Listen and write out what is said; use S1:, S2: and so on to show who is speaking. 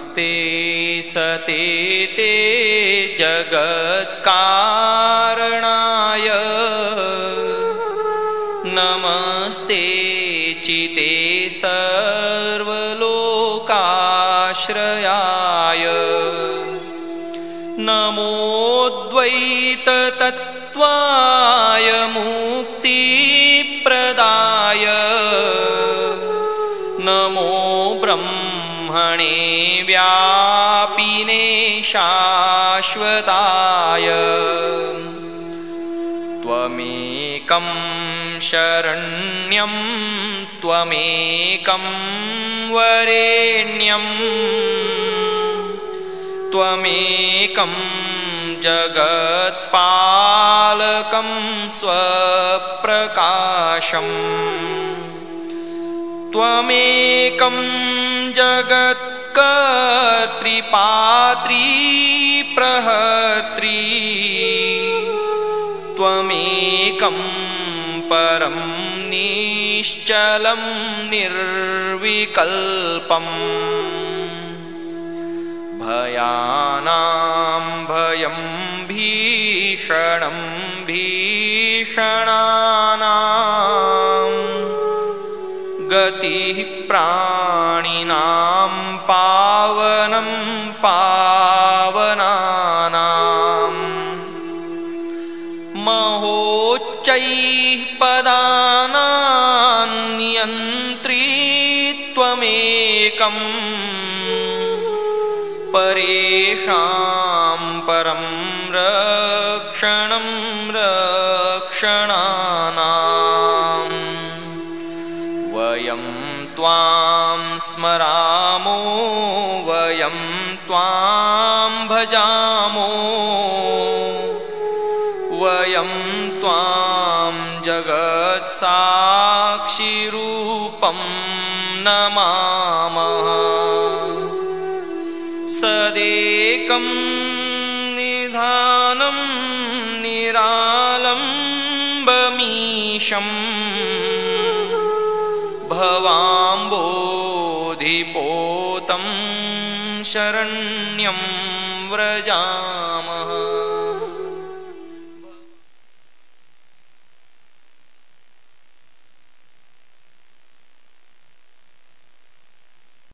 S1: नमस्ते सते ते जगत्कारणाय। नमस्ते चिते सर्वलोकाश्रयाय। नमोऽद्वैततत्त्वाय मुक्तिप्रदाय। नमो ब्रह्मणे व्यापिने शाश्वताय। त्वमेकं शरण्यं त्वमेकं वरेण्यम् त्वमेकं जगत्पालकं स्वप्रकाशम् त्वमेकं जगत्कर्तृपातृप्रहर्त्री त्वमेकं परं निश्चलं निर्विकल्पम् भयानां भयं भीषणं भीषणानां गतिः प्राणिनां पावनं पावनानाम् महोच्चैः पदानान्यन्त्री त्वमेकम् परेषां परं रक्षणं रक्षणानाम् वयं त्वां स्मरामो वयं त्वां भजामो। वयं त्वां जगत्साक्षिरूपं नमामः। सदेकं निधानं निरालम्बमीशम् भवाम्बोधिपोतं शरण्यं व्रजामः